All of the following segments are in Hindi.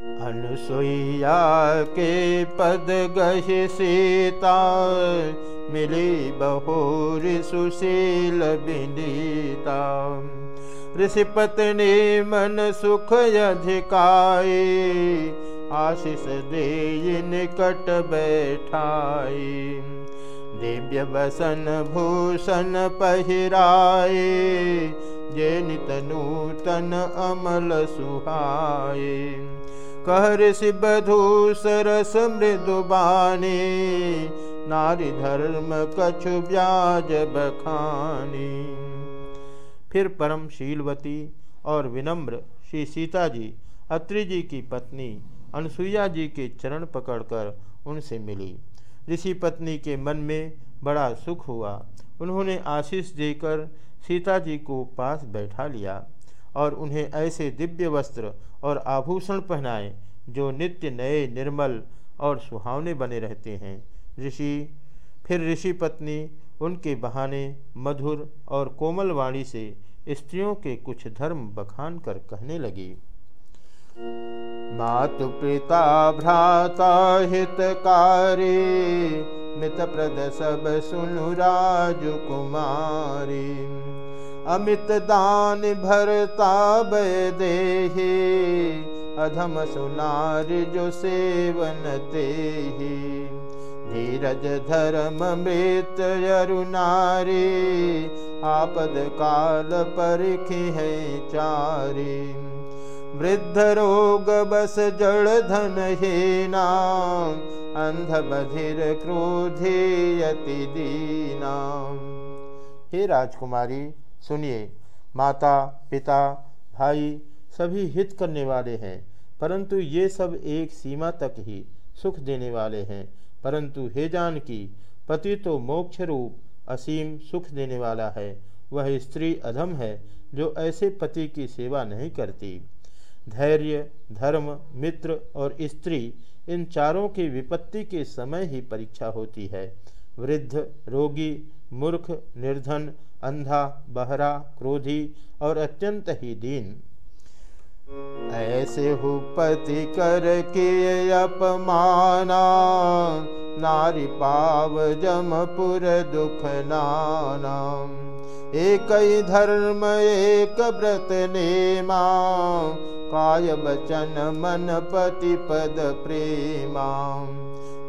अनुसुईया के पद गहि सीता मिली बहोर सुशील बिनीता ऋषि पत्नी मन सुख अधिकाई आशीष दे निकट बैठाई। दिव्य बसन भूषण पहिराए जे नित नूतन अमल सुहाए कहर सिबधू सरस मृदु बानी, नारी धर्म कछु ब्याज बखानी। फिर परम शीलवती और विनम्र श्री सीता जी, अत्रि जी की पत्नी, अनसुईया जी के चरण पकड़कर उनसे मिली। ऋषि पत्नी के मन में बड़ा सुख हुआ। उन्होंने आशीष देकर सीता जी को पास बैठा लिया। और उन्हें ऐसे दिव्य वस्त्र और आभूषण पहनाए, जो नित्य नए, निर्मल और सुहावने बने रहते हैं। ऋषि, फिर ऋषि पत्नी, उनके बहाने मधुर और कोमल वाणी से स्त्रियों के कुछ धर्म बखान कर कहने लगी। मातु पिता भ्राता हितकारी मित प्रद सब सुनु राजकुमारी। अमित दान भरता दे अधम सुनार जो सेवन ते धीरज धर्म मृत अरुनारी आपद काल परिखी है चारी। वृद्ध रोग बस जड़ धन हीना अंध बधिर क्रोधी यति दीना हे राजकुमारी सुनिए, माता, पिता, भाई सभी हित करने वाले हैं, परंतु ये सब एक सीमा तक ही सुख देने वाले हैं। परंतु हे जान की, पति तो मोक्ष रूप असीम सुख देने वाला है। वह स्त्री अधम है, जो ऐसे पति की सेवा नहीं करती। धैर्य, धर्म, मित्र और स्त्री इन चारों की विपत्ति के समय ही परीक्षा होती है। वृद्ध, रोगी, मूर्ख, निर्धन, अंधा, बहरा, क्रोधी और अत्यंत ही दीन। ऐसे हो पति कर के अपमाना, नारी पाव जमपुर दुख नाना। एक धर्म, एक व्रत नेमा, काय बचन मन पति पद प्रेमा।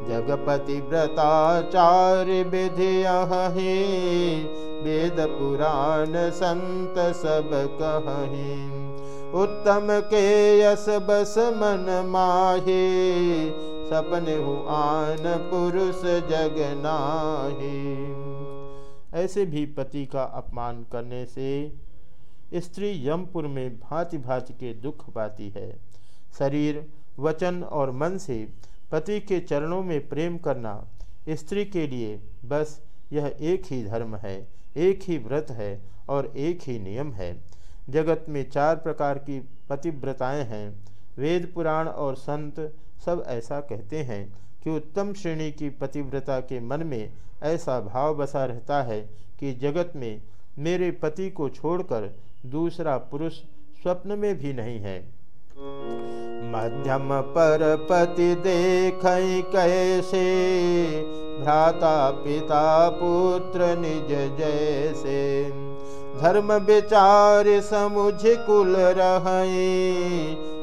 जगपति व्रताचार्य विधि वेद पुराण संत सब कहीं उत्तम के यस बस मन माहे, सपन हु आन पुरुष जग नाही। ऐसे भी पति का अपमान करने से स्त्री यमपुर में भांति भांति के दुख पाती है। शरीर, वचन और मन से पति के चरणों में प्रेम करना स्त्री के लिए बस यह एक ही धर्म है, एक ही व्रत है और एक ही नियम है। जगत में चार प्रकार की पतिव्रताएँ हैं। वेद, पुराण और संत सब ऐसा कहते हैं कि उत्तम श्रेणी की पतिव्रता के मन में ऐसा भाव बसा रहता है कि जगत में मेरे पति को छोड़कर दूसरा पुरुष स्वप्न में भी नहीं है। मध्यम पर पति देख कैसे? भ्राता पिता पुत्र निज जैसे। धर्म विचार समुझ कुल रहे।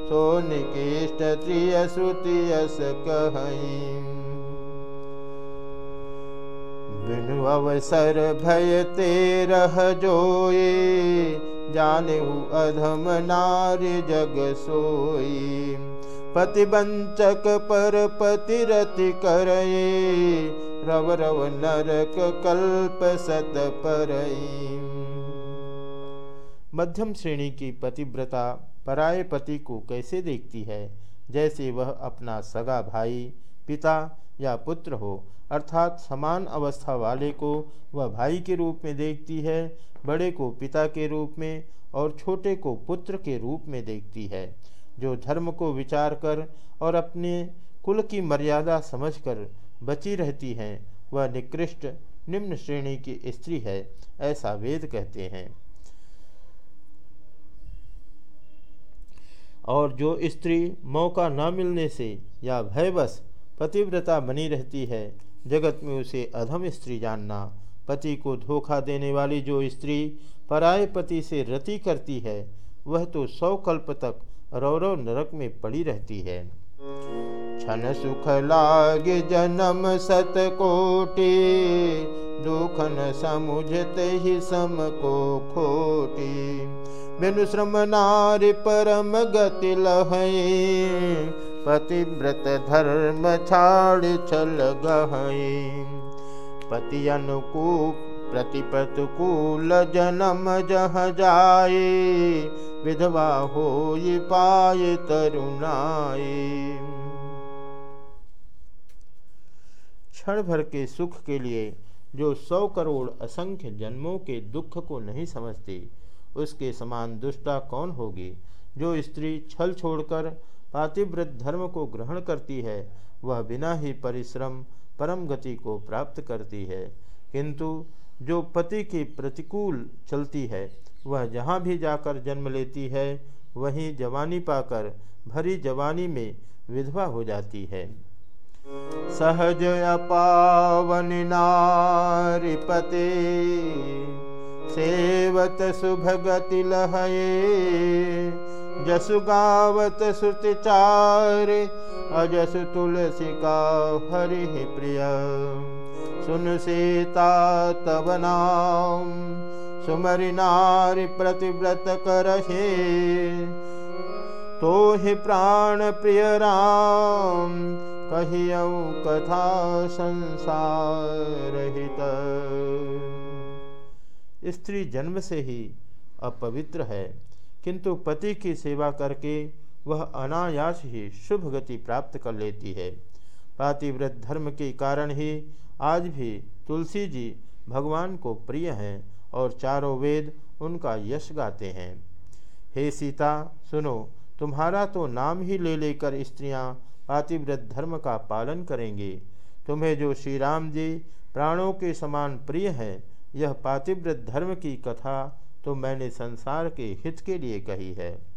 सोन केष्ट त्रिय श्रुतियस कहीं। बिनु अवसर भय तेरह जोए। जाने अधम नारी जग सोई। पतिबंचक पर पतिरति करे रव रव नरक कल्प सत पर मध्यम श्रेणी की पतिव्रता पराय पति को कैसे देखती है? जैसे वह अपना सगा भाई पिता या पुत्र हो, अर्थात समान अवस्था वाले को वह भाई के रूप में देखती है, बड़े को पिता के रूप में और छोटे को पुत्र के रूप में देखती है। जो धर्म को विचार कर और अपने कुल की मर्यादा समझकर बची रहती हैं, वह निकृष्ट निम्न श्रेणी की स्त्री है, ऐसा वेद कहते हैं। और जो स्त्री मौका न मिलने से या भयवश पतिव्रता बनी रहती है। जगत में उसे अधम स्त्री जानना, पति को धोखा देने वाली जो स्त्री पराय पति से रति करती है, वह तो सौ कल्प तक रौरव नरक में पड़ी रहती है। छन सुख लाग जन्म सत कोटि दुखन समुझत ही सम को खोटी। बिनु श्रम नारी परम गति लहई पतिव्रत धर्म छाड़ छल गहई। पति अनुकूप प्रतिपतकूल जन्म जह जाए। विधवा हो पाए तरुणाए। क्षण भर के सुख के लिए जो सौ करोड़ असंख्य जन्मों के दुख को नहीं समझती, उसके समान दुष्टा कौन होगी? जो स्त्री छल छोड़कर पातिव्रत धर्म को ग्रहण करती है, वह बिना ही परिश्रम, परम गति को प्राप्त करती है। किंतु जो पति के प्रतिकूल चलती है, वह जहाँ भी जाकर जन्म लेती है, वहीं जवानी पाकर भरी जवानी में विधवा हो जाती है। सहज अपावन नारिपते, सेवत सुभगति लहये जसु गावत श्रुति चार, अजसु तुलसी का हरि प्रिय। सुन सीता तब नाम, सुमरि नारी प्रतिव्रत करहे। तो ही प्राण प्रिय राम कहियऊ कथा संसार स्त्री जन्म से ही अपवित्र है। किंतु पति की सेवा करके वह अनायास ही शुभ गति प्राप्त कर लेती है। पातिव्रत धर्म के कारण ही आज भी तुलसी जी भगवान को प्रिय हैं और चारों वेद उनका यश गाते हैं। हे सीता, सुनो, तुम्हारा तो नाम ही ले लेकर स्त्रियाँ पातिव्रत धर्म का पालन करेंगे। तुम्हें जो श्री राम जी प्राणों के समान प्रिय हैं, यह पातिव्रत धर्म की कथा तो मैंने संसार के हित के लिए कही है।